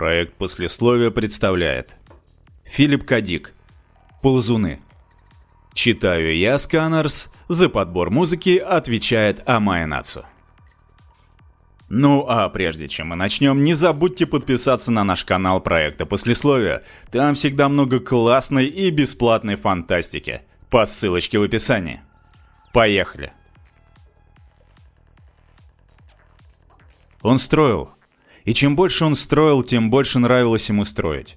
Проект послесловия представляет Филип К. Дик Ползуны Читаю я, Сканерс, за подбор музыки отвечает Амая Нацу. Ну а прежде чем мы начнем, не забудьте подписаться на наш канал проекта Послесловия. Там всегда много классной и бесплатной фантастики. По ссылочке в описании. Поехали! Он строил, и чем больше он строил, тем больше нравилось ему строить.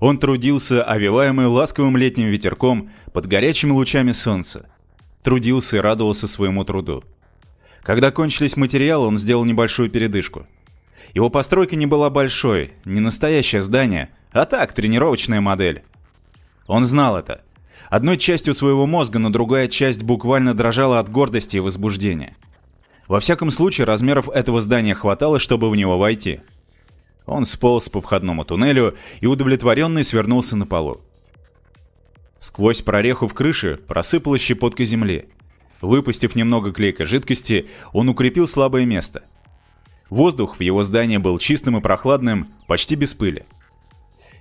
Он трудился, овиваемый ласковым летним ветерком под горячими лучами солнца. Трудился и радовался своему труду. Когда кончились материалы, он сделал небольшую передышку. Его постройка не была большой, не настоящее здание, а так, тренировочная модель. Он знал это. Одной частью своего мозга, но другая часть буквально дрожала от гордости и возбуждения. Во всяком случае, размеров этого здания хватало, чтобы в него войти. Он сполз по входному туннелю и удовлетворенный свернулся на полу. Сквозь прореху в крыше просыпалась щепотка земли. Выпустив немного клейкой жидкости, он укрепил слабое место. Воздух в его здании был чистым и прохладным, почти без пыли.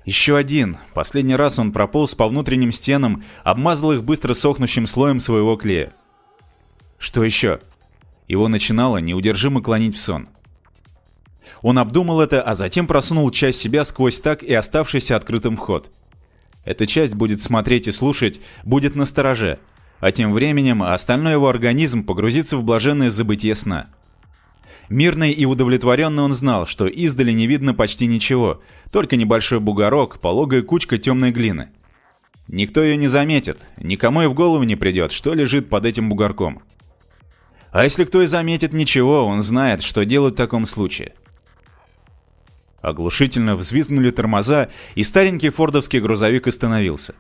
Еще один. Последний раз он прополз по внутренним стенам, обмазал их быстро сохнущим слоем своего клея. Что еще? Его начинало неудержимо клонить в сон. Он обдумал это, а затем просунул часть себя сквозь так и оставшийся открытым вход. Эта часть будет смотреть и слушать, будет на стороже, а тем временем остальной его организм погрузится в блаженное забытие сна. Мирный и удовлетворенно он знал, что издали не видно почти ничего, только небольшой бугорок, пологая кучка темной глины. Никто ее не заметит, никому и в голову не придет, что лежит под этим бугорком. А если кто и заметит ничего, он знает, что делать в таком случае. Оглушительно взвизгнули тормоза, и старенький фордовский грузовик остановился.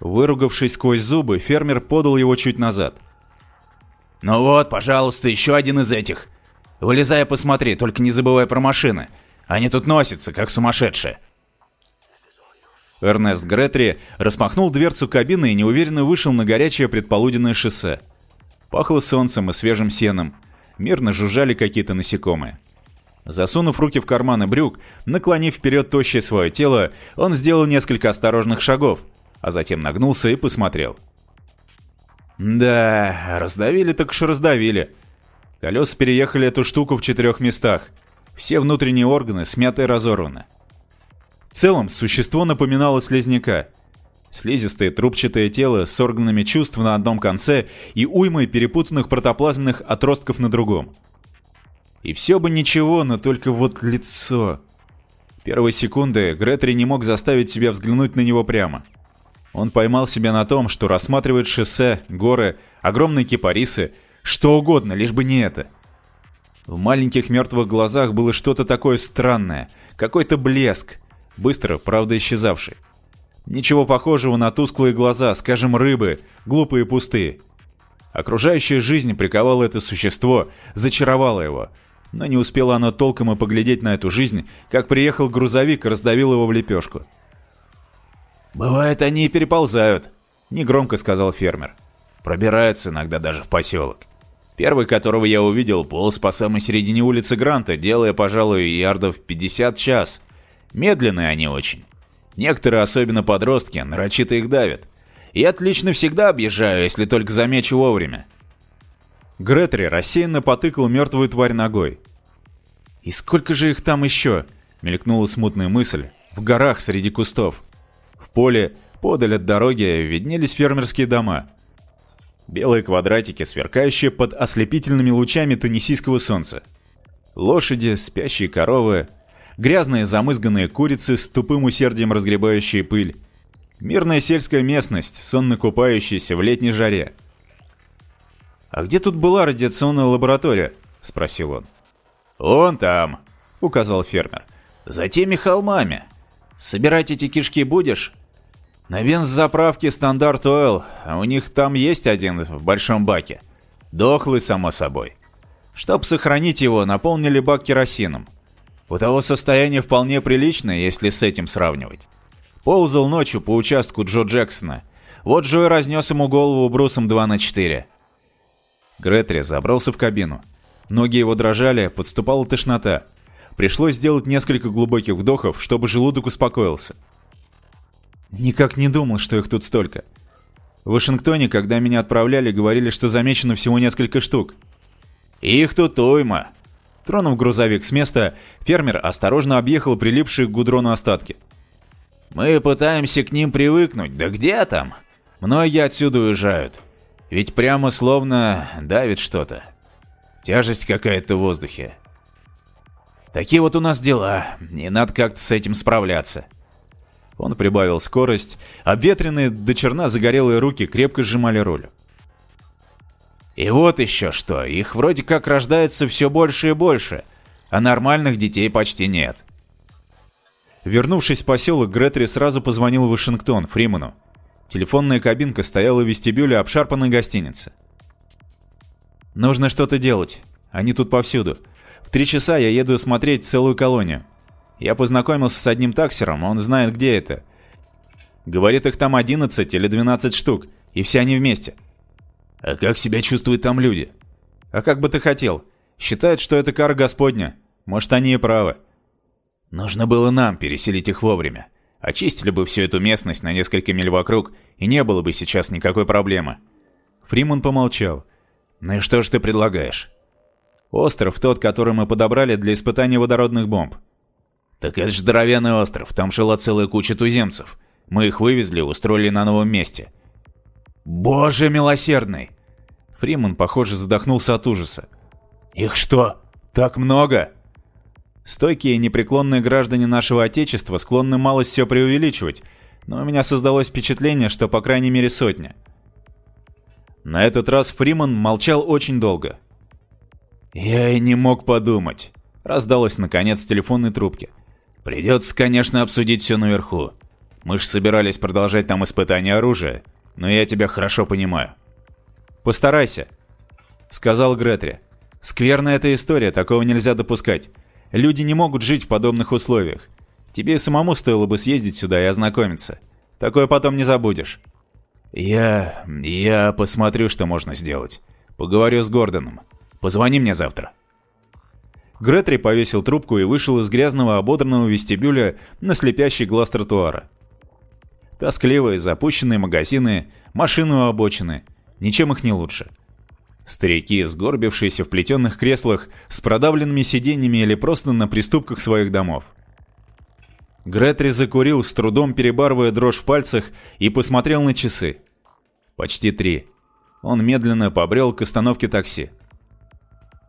Выругавшись сквозь зубы, фермер подал его чуть назад. «Ну вот, пожалуйста, еще один из этих. Вылезай посмотри, только не забывай про машины. Они тут носятся, как сумасшедшие». Эрнест Гретри распахнул дверцу кабины и неуверенно вышел на горячее предполуденное шоссе. Пахло солнцем и свежим сеном. Мирно жужжали какие-то насекомые. Засунув руки в карманы брюк, наклонив вперед тощее свое тело, он сделал несколько осторожных шагов, а затем нагнулся и посмотрел. Да, раздавили так уж раздавили. Колеса переехали эту штуку в четырех местах. Все внутренние органы смяты и разорваны. В целом, существо напоминало слизняка — Слизистое трубчатое тело с органами чувств на одном конце и уймой перепутанных протоплазменных отростков на другом. И все бы ничего, но только вот лицо. Первой секунды Гретри не мог заставить себя взглянуть на него прямо. Он поймал себя на том, что рассматривает шоссе, горы, огромные кипарисы, что угодно, лишь бы не это. В маленьких мертвых глазах было что-то такое странное, какой-то блеск, быстро, правда, исчезавший. Ничего похожего на тусклые глаза, скажем, рыбы, глупые и пустые. Окружающая жизнь приковала это существо, зачаровала его. Но не успело оно толком и поглядеть на эту жизнь, как приехал грузовик и раздавил его в лепешку. «Бывает, они и переползают», — негромко сказал фермер. «Пробираются иногда даже в поселок. Первый, которого я увидел, полз по самой середине улицы Гранта, делая, пожалуй, ярдов 50 час. Медленные они очень. Некоторые, особенно подростки, нарочито их давят. И отлично всегда объезжаю, если только замечу вовремя. Гретри рассеянно потыкал мертвую тварь ногой. «И сколько же их там еще?» — мелькнула смутная мысль. «В горах среди кустов. В поле, подаль от дороги, виднелись фермерские дома. Белые квадратики, сверкающие под ослепительными лучами теннисийского солнца. Лошади, спящие коровы, грязные замызганные курицы с тупым усердием разгребающие пыль. Мирная сельская местность, сонно купающаяся в летней жаре. «А где тут была радиационная лаборатория?» — спросил он. «Он там», — указал фермер. «За теми холмами. Собирать эти кишки будешь?» «На бензозаправке Стандарт Ойл, а у них там есть один в большом баке. Дохлый, само собой. Чтоб сохранить его, наполнили бак керосином. У того состояние вполне приличное, если с этим сравнивать. Ползал ночью по участку Джо Джексона. Вот Джо и разнес ему голову брусом 2 на 4. Гретри забрался в кабину. Ноги его дрожали, подступала тошнота. Пришлось сделать несколько глубоких вдохов, чтобы желудок успокоился. Никак не думал, что их тут столько. В Вашингтоне, когда меня отправляли, говорили, что замечено всего несколько штук. Их тут уйма. Тронув грузовик с места, фермер осторожно объехал прилипшие к гудрону остатки. Мы пытаемся к ним привыкнуть, да где там? Многие отсюда уезжают. Ведь прямо словно давит что-то. Тяжесть какая-то в воздухе. Такие вот у нас дела, и надо как-то с этим справляться. Он прибавил скорость, обветренные до черна загорелые руки крепко сжимали руль. И вот еще что, их вроде как рождается все больше и больше, а нормальных детей почти нет. Вернувшись в поселок, Гретри сразу позвонил в Вашингтон, Фриману. Телефонная кабинка стояла в вестибюле обшарпанной гостиницы. «Нужно что-то делать. Они тут повсюду. В три часа я еду смотреть целую колонию. Я познакомился с одним таксером, он знает, где это. Говорит, их там 11 или 12 штук, и все они вместе. А как себя чувствуют там люди? А как бы ты хотел? Считают, что это кара Господня. Может, они и правы. Нужно было нам переселить их вовремя. Очистили бы всю эту местность на несколько миль вокруг, и не было бы сейчас никакой проблемы. Фриман помолчал. «Ну и что же ты предлагаешь?» Остров тот, который мы подобрали для испытания водородных бомб. Так это же здоровенный остров, там жила целая куча туземцев. Мы их вывезли устроили на новом месте. Боже милосердный! Фриман, похоже, задохнулся от ужаса. Их что, так много? Стойкие и непреклонные граждане нашего Отечества склонны малость все преувеличивать, но у меня создалось впечатление, что по крайней мере сотня. На этот раз Фриман молчал очень долго. «Я и не мог подумать», — раздалось наконец в телефонной трубке. «Придется, конечно, обсудить все наверху. Мы же собирались продолжать там испытания оружия, но я тебя хорошо понимаю». «Постарайся», — сказал Гретри. «Скверная эта история, такого нельзя допускать. Люди не могут жить в подобных условиях. Тебе самому стоило бы съездить сюда и ознакомиться. Такое потом не забудешь». «Я... я посмотрю, что можно сделать. Поговорю с Гордоном. Позвони мне завтра». Гретри повесил трубку и вышел из грязного ободранного вестибюля на слепящий глаз тротуара. Тоскливые запущенные магазины, машины у обочины. Ничем их не лучше. Старики, сгорбившиеся в плетеных креслах, с продавленными сиденьями или просто на приступках своих домов. Гретри закурил, с трудом перебарывая дрожь в пальцах, и посмотрел на часы. Почти три. Он медленно побрел к остановке такси.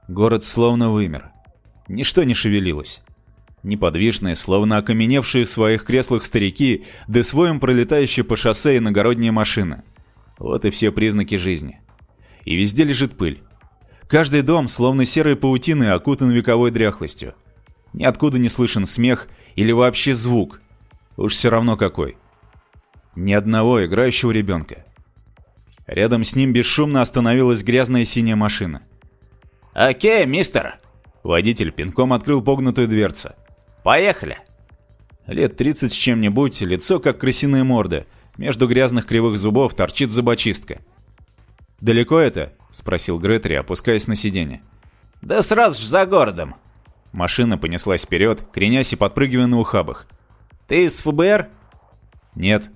Город словно вымер. Ничто не шевелилось. Неподвижные, словно окаменевшие в своих креслах старики, да своим пролетающие по шоссе иногородние машины. Вот и все признаки жизни. И везде лежит пыль. Каждый дом, словно серой паутины, окутан вековой дряхлостью. Ниоткуда не слышен смех или вообще звук. Уж все равно какой. Ни одного играющего ребенка. Рядом с ним бесшумно остановилась грязная синяя машина. «Окей, мистер!» Водитель пинком открыл погнутую дверцу. «Поехали!» Лет 30 с чем-нибудь, лицо как крысиная морда. Между грязных кривых зубов торчит зубочистка. «Далеко это?» – спросил Гретри, опускаясь на сиденье. «Да сразу ж за городом!» Машина понеслась вперед, кренясь и подпрыгивая на ухабах. «Ты из ФБР?» «Нет».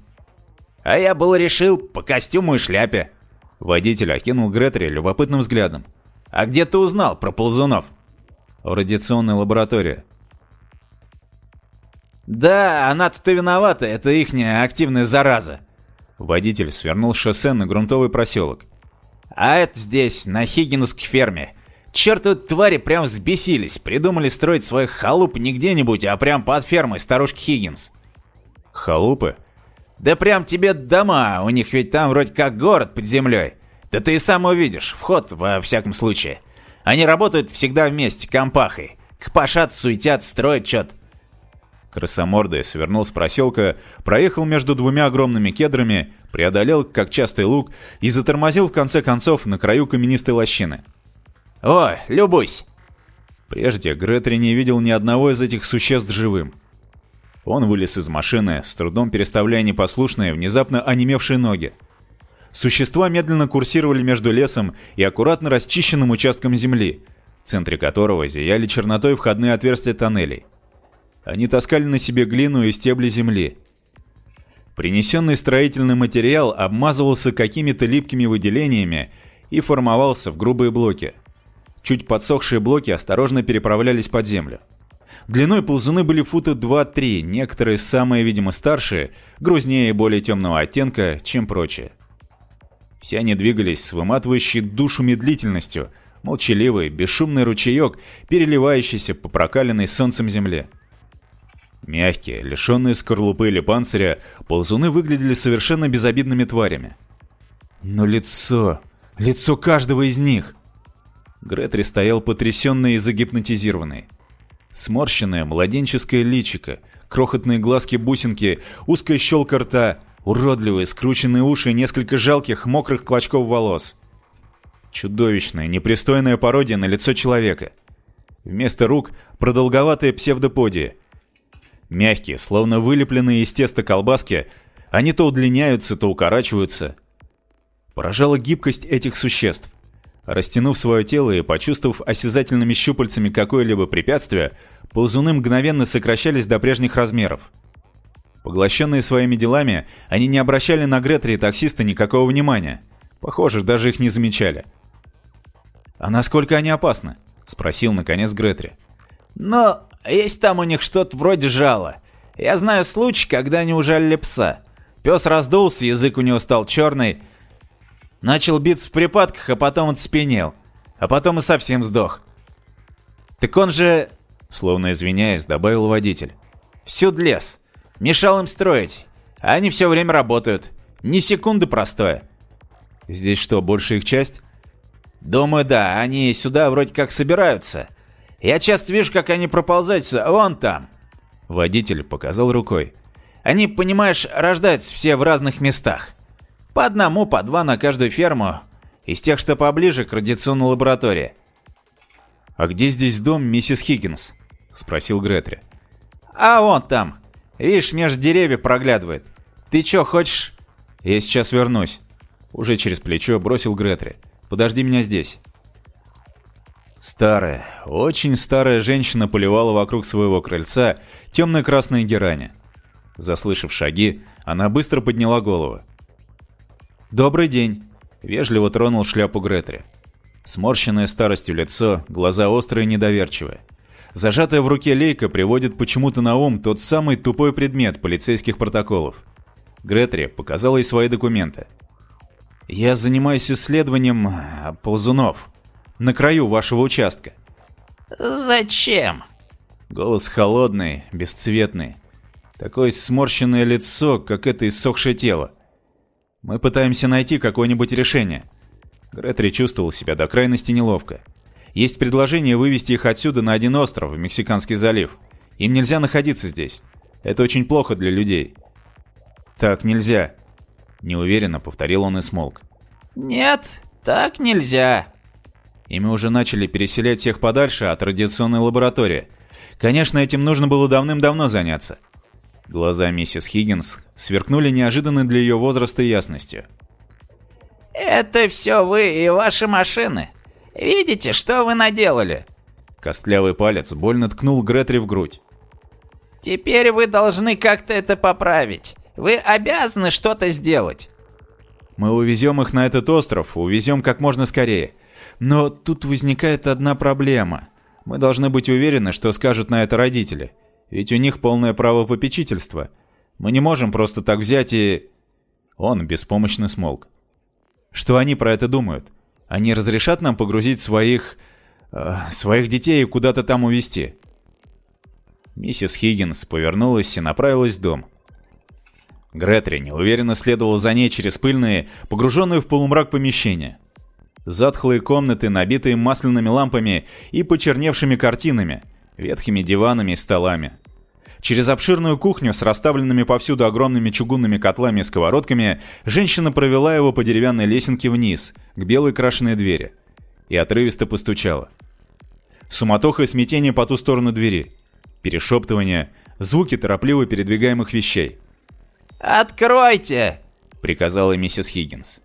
«А я был решил по костюму и шляпе». Водитель окинул Гретри любопытным взглядом. «А где ты узнал про ползунов?» «В радиационной лаборатории». «Да, она тут и виновата, это ихняя активная зараза». Водитель свернул шоссе на грунтовый проселок. «А это здесь, на Хиггинсской ферме. Чертовы твари прям взбесились, придумали строить свои халупы не где-нибудь, а прям под фермой старушки Хиггинс». «Халупы?» «Да прям тебе дома, у них ведь там вроде как город под землей. Да ты и сам увидишь, вход во всяком случае. Они работают всегда вместе, компахой. Кпашат, суетят, строят что-то. Красомордый свернул с проселка, проехал между двумя огромными кедрами, преодолел, как частый лук, и затормозил в конце концов на краю каменистой лощины. «О, любуйся!» Прежде Гретри не видел ни одного из этих существ живым. Он вылез из машины, с трудом переставляя непослушные, внезапно онемевшие ноги. Существа медленно курсировали между лесом и аккуратно расчищенным участком земли. в центре которого зияли чернотой входные отверстия тоннелей. Они таскали на себе глину и стебли земли. Принесенный строительный материал обмазывался какими-то липкими выделениями и формовался в грубые блоки. Чуть подсохшие блоки осторожно переправлялись под землю. Длиной ползуны были фута 2-3, некоторые самые, видимо, старшие, грузнее и более темного оттенка, чем прочие. Все они двигались с выматывающей душу медлительностью, молчаливый, бесшумный ручеек, переливающийся по прокаленной солнцем земле. Мягкие, лишенные скорлупы или панциря, ползуны выглядели совершенно безобидными тварями. Но лицо... лицо каждого из них... Гретри стоял потрясенный и загипнотизированный. Сморщенное младенческое личико, крохотные глазки-бусинки, узкая щелка рта, уродливые скрученные уши и несколько жалких мокрых клочков волос. Чудовищная, непристойная пародия на лицо человека. Вместо рук продолговатые псевдоподии. Мягкие, словно вылепленные из теста колбаски, они то удлиняются, то укорачиваются. Поражала гибкость этих существ. Растянув свое тело и почувствовав осязательными щупальцами какое-либо препятствие, ползуны мгновенно сокращались до прежних размеров. Поглощенные своими делами, они не обращали на Гретри и таксиста никакого внимания. Похоже, даже их не замечали. «А насколько они опасны?» — спросил, наконец, Гретри. «Ну, есть там у них что-то вроде жала. Я знаю случай, когда они ужалили пса. Пес раздулся, язык у него стал черный, Начал биться в припадках, а потом оцепенел. А потом и совсем сдох. Так он же, словно извиняясь, добавил водитель. Всюд лес. Мешал им строить. А они все время работают. Ни секунды простое. Здесь что, больше их часть? Думаю, да. Они сюда вроде как собираются. Я часто вижу, как они проползают сюда. Вон там. Водитель показал рукой. Они, понимаешь, рождаются все в разных местах. По одному, по два на каждую ферму. Из тех, что поближе к радиационной лаборатории. «А где здесь дом миссис Хиггинс?» — спросил Гретри. «А вон там. Видишь, между деревьев проглядывает. Ты чё, хочешь?» «Я сейчас вернусь». Уже через плечо бросил Гретри. «Подожди меня здесь». Старая, очень старая женщина поливала вокруг своего крыльца темно-красные герани. Заслышав шаги, она быстро подняла голову. «Добрый день!» — вежливо тронул шляпу Гретри. Сморщенное старостью лицо, глаза острые и недоверчивые. Зажатая в руке лейка приводит почему-то на ум тот самый тупой предмет полицейских протоколов. Гретри показала ей свои документы. «Я занимаюсь исследованием э, ползунов. На краю вашего участка». «Зачем?» Голос холодный, бесцветный. Такое сморщенное лицо, как это иссохшее тело. Мы пытаемся найти какое-нибудь решение. Гретри чувствовал себя до крайности неловко. Есть предложение вывести их отсюда на один остров, в Мексиканский залив. Им нельзя находиться здесь. Это очень плохо для людей. Так нельзя. Неуверенно повторил он и смолк. Нет, так нельзя. И мы уже начали переселять всех подальше от радиационной лаборатории. Конечно, этим нужно было давным-давно заняться. Глаза миссис Хиггинс сверкнули неожиданно для ее возраста ясностью. «Это все вы и ваши машины. Видите, что вы наделали?» Костлявый палец больно ткнул Гретри в грудь. «Теперь вы должны как-то это поправить. Вы обязаны что-то сделать». «Мы увезем их на этот остров, увезем как можно скорее. Но тут возникает одна проблема. Мы должны быть уверены, что скажут на это родители. Ведь у них полное право попечительства. Мы не можем просто так взять и...» Он беспомощно смолк. «Что они про это думают? Они разрешат нам погрузить своих... Э, своих детей и куда-то там увезти?» Миссис Хиггинс повернулась и направилась в дом. Гретри неуверенно следовал за ней через пыльные, погруженные в полумрак помещения. Затхлые комнаты, набитые масляными лампами и почерневшими картинами, ветхими диванами и столами. Через обширную кухню с расставленными повсюду огромными чугунными котлами и сковородками женщина провела его по деревянной лесенке вниз, к белой крашеной двери, и отрывисто постучала. Суматоха и смятение по ту сторону двери. Перешептывание, звуки торопливо передвигаемых вещей. «Откройте!» — приказала миссис Хиггинс.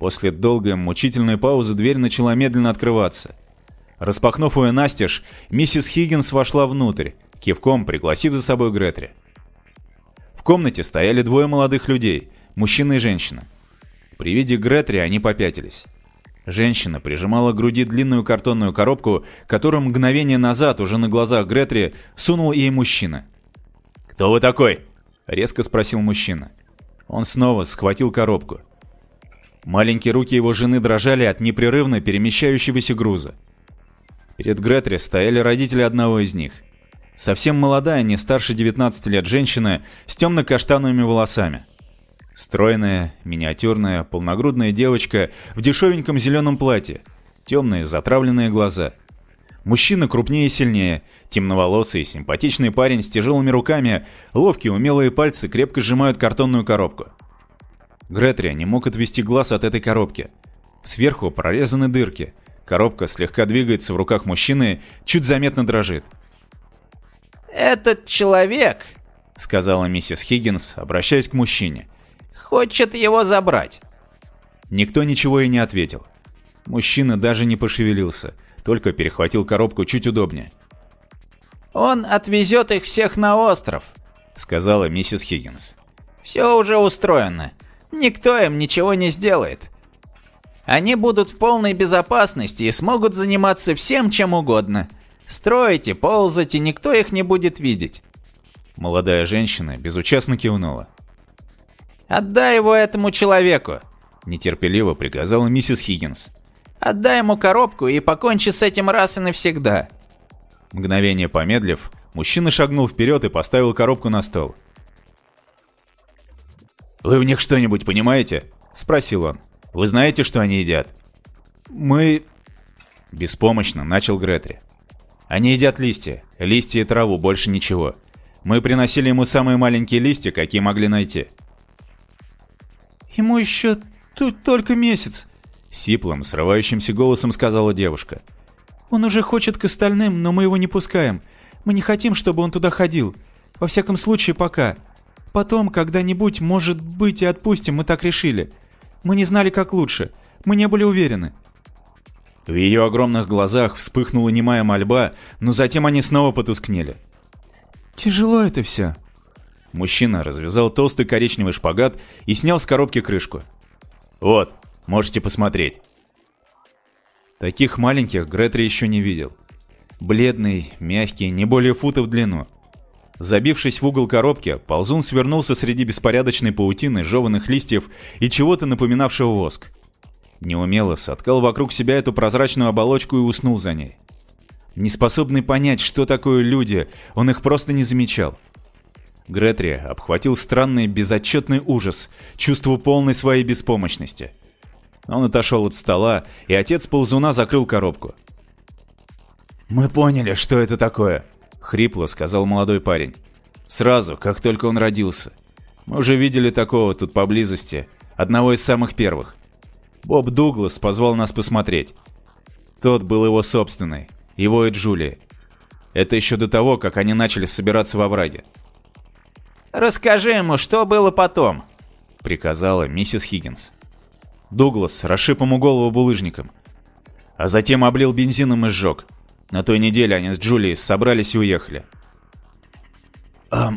После долгой, мучительной паузы дверь начала медленно открываться. Распахнув ее настежь, миссис Хиггинс вошла внутрь, кивком пригласив за собой Гретри. В комнате стояли двое молодых людей, мужчина и женщина. При виде Гретри они попятились. Женщина прижимала к груди длинную картонную коробку, которую мгновение назад, уже на глазах Гретри, сунул ей мужчина. «Кто вы такой?» — резко спросил мужчина. Он снова схватил коробку. Маленькие руки его жены дрожали от непрерывно перемещающегося груза. Перед Гретри стояли родители одного из них. Совсем молодая, не старше 19 лет женщина с темно-каштановыми волосами. Стройная, миниатюрная, полногрудная девочка в дешевеньком зеленом платье. Темные, затравленные глаза. Мужчина крупнее и сильнее, темноволосый, симпатичный парень с тяжелыми руками, ловкие умелые пальцы крепко сжимают картонную коробку. Гретрия не мог отвести глаз от этой коробки. Сверху прорезаны дырки. Коробка слегка двигается в руках мужчины, чуть заметно дрожит. «Этот человек», — сказала миссис Хиггинс, обращаясь к мужчине, — «хочет его забрать». Никто ничего и не ответил. Мужчина даже не пошевелился, только перехватил коробку чуть удобнее. «Он отвезет их всех на остров», — сказала миссис Хиггинс. «Все уже устроено. Никто им ничего не сделает. Они будут в полной безопасности и смогут заниматься всем, чем угодно. Строите, ползать, и никто их не будет видеть. Молодая женщина безучастно кивнула. «Отдай его этому человеку!» Нетерпеливо приказала миссис Хиггинс. «Отдай ему коробку и покончи с этим раз и навсегда!» Мгновение помедлив, мужчина шагнул вперед и поставил коробку на стол. «Вы в них что-нибудь понимаете?» — спросил он. «Вы знаете, что они едят?» «Мы...» Беспомощно начал Гретри. «Они едят листья. Листья и траву, больше ничего. Мы приносили ему самые маленькие листья, какие могли найти». «Ему еще тут только месяц», — сиплым, срывающимся голосом сказала девушка. «Он уже хочет к остальным, но мы его не пускаем. Мы не хотим, чтобы он туда ходил. Во всяком случае, пока. Потом, когда-нибудь, может быть, и отпустим, мы так решили. Мы не знали, как лучше. Мы не были уверены». В ее огромных глазах вспыхнула немая мольба, но затем они снова потускнели. «Тяжело это все». Мужчина развязал толстый коричневый шпагат и снял с коробки крышку. «Вот, можете посмотреть». Таких маленьких Гретри еще не видел. Бледный, мягкий, не более фута в длину – Забившись в угол коробки, ползун свернулся среди беспорядочной паутины жеванных листьев и чего-то напоминавшего воск. Неумело соткал вокруг себя эту прозрачную оболочку и уснул за ней. Неспособный понять, что такое люди, он их просто не замечал. Гретри обхватил странный безотчетный ужас, чувство полной своей беспомощности. Он отошел от стола, и отец ползуна закрыл коробку. «Мы поняли, что это такое», — хрипло сказал молодой парень. «Сразу, как только он родился. Мы уже видели такого тут поблизости, одного из самых первых. Боб Дуглас позвал нас посмотреть. Тот был его собственный, его и Джулии. Это еще до того, как они начали собираться во враге. «Расскажи ему, что было потом», — приказала миссис Хиггинс. Дуглас расшиб ему голову булыжником, а затем облил бензином и сжег. На той неделе они с Джулией собрались и уехали. «А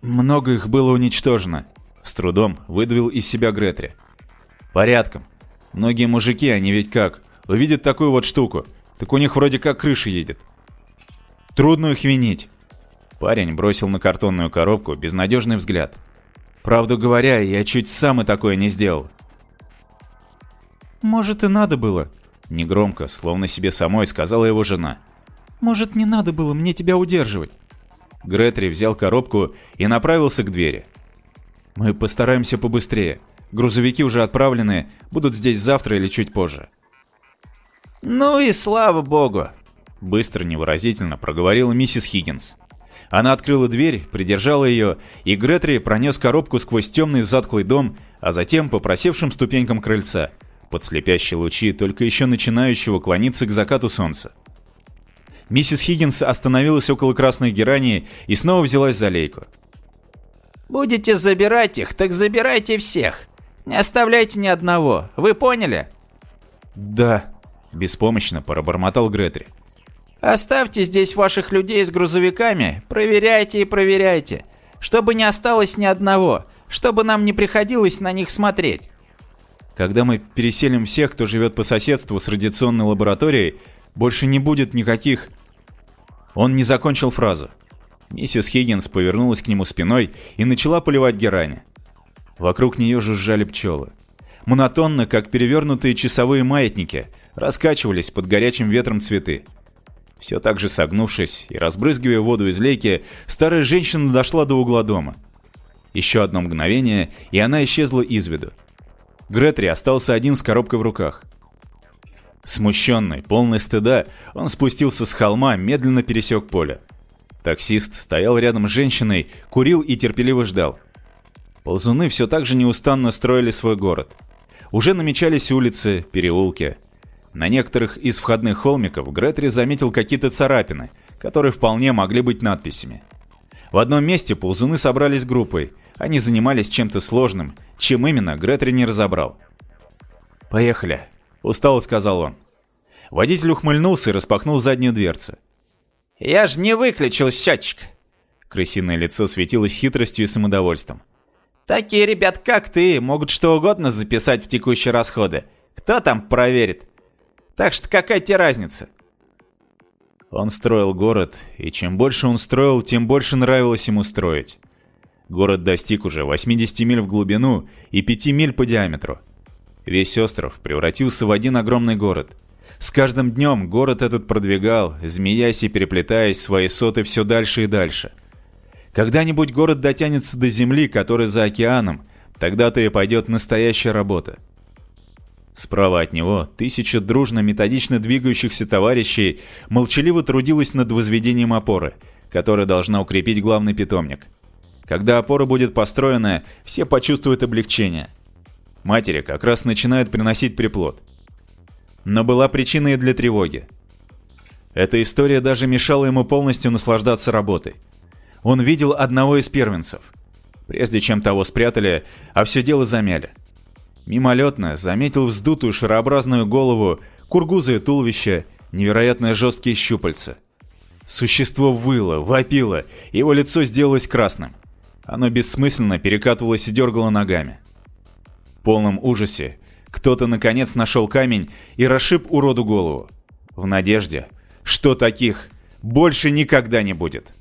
много их было уничтожено», — с трудом выдавил из себя Гретри. «Порядком. Многие мужики, они ведь как, увидят такую вот штуку, так у них вроде как крыша едет. Трудно их винить». Парень бросил на картонную коробку безнадежный взгляд. «Правду говоря, я чуть сам и такое не сделал». «Может, и надо было», — негромко, словно себе самой, сказала его жена. Может, не надо было мне тебя удерживать?» Гретри взял коробку и направился к двери. «Мы постараемся побыстрее. Грузовики уже отправлены, будут здесь завтра или чуть позже». «Ну и слава богу!» Быстро, невыразительно проговорила миссис Хиггинс. Она открыла дверь, придержала ее, и Гретри пронес коробку сквозь темный затхлый дом, а затем по просевшим ступенькам крыльца, под слепящие лучи только еще начинающего клониться к закату солнца. Миссис Хиггинс остановилась около красной герани и снова взялась за лейку. «Будете забирать их, так забирайте всех. Не оставляйте ни одного. Вы поняли?» «Да», — беспомощно пробормотал Гретри. Оставьте здесь ваших людей с грузовиками, проверяйте и проверяйте, чтобы не осталось ни одного, чтобы нам не приходилось на них смотреть. Когда мы переселим всех, кто живет по соседству с радиационной лабораторией, больше не будет никаких... Он не закончил фразу. Миссис Хиггинс повернулась к нему спиной и начала поливать герани. Вокруг нее жужжали пчелы. Монотонно, как перевернутые часовые маятники, раскачивались под горячим ветром цветы. Все так же согнувшись и разбрызгивая воду из лейки, старая женщина дошла до угла дома. Еще одно мгновение, и она исчезла из виду. Гретри остался один с коробкой в руках. Смущенный, полный стыда, он спустился с холма, медленно пересек поле. Таксист стоял рядом с женщиной, курил и терпеливо ждал. Ползуны все так же неустанно строили свой город. Уже намечались улицы, переулки. На некоторых из входных холмиков Гретри заметил какие-то царапины, которые вполне могли быть надписями. В одном месте ползуны собрались группой. Они занимались чем-то сложным, чем именно, Гретри не разобрал. «Поехали», — устало сказал он. Водитель ухмыльнулся и распахнул заднюю дверцу. «Я же не выключил счетчик!» Крысиное лицо светилось хитростью и самодовольством. «Такие ребят, как ты, могут что угодно записать в текущие расходы. Кто там проверит? Так что какая тебе разница?» Он строил город, и чем больше он строил, тем больше нравилось ему строить. Город достиг уже 80 миль в глубину и 5 миль по диаметру. Весь остров превратился в один огромный город. С каждым днем город этот продвигал, змеясь и переплетаясь свои соты все дальше и дальше. Когда-нибудь город дотянется до земли, которая за океаном, тогда-то и пойдет настоящая работа. Справа от него тысяча дружно методично двигающихся товарищей молчаливо трудилась над возведением опоры, которая должна укрепить главный питомник – когда опора будет построена, все почувствуют облегчение. Матери как раз начинают приносить приплод. Но была причина и для тревоги. Эта история даже мешала ему полностью наслаждаться работой. Он видел одного из первенцев. Прежде чем того спрятали, а все дело замяли. Мимолетно заметил вздутую шарообразную голову, кургузое туловище, невероятно жесткие щупальца. Существо выло, вопило, его лицо сделалось красным. Оно бессмысленно перекатывалось и дергало ногами. В полном ужасе кто-то наконец нашел камень и расшиб уроду голову. В надежде, что таких больше никогда не будет.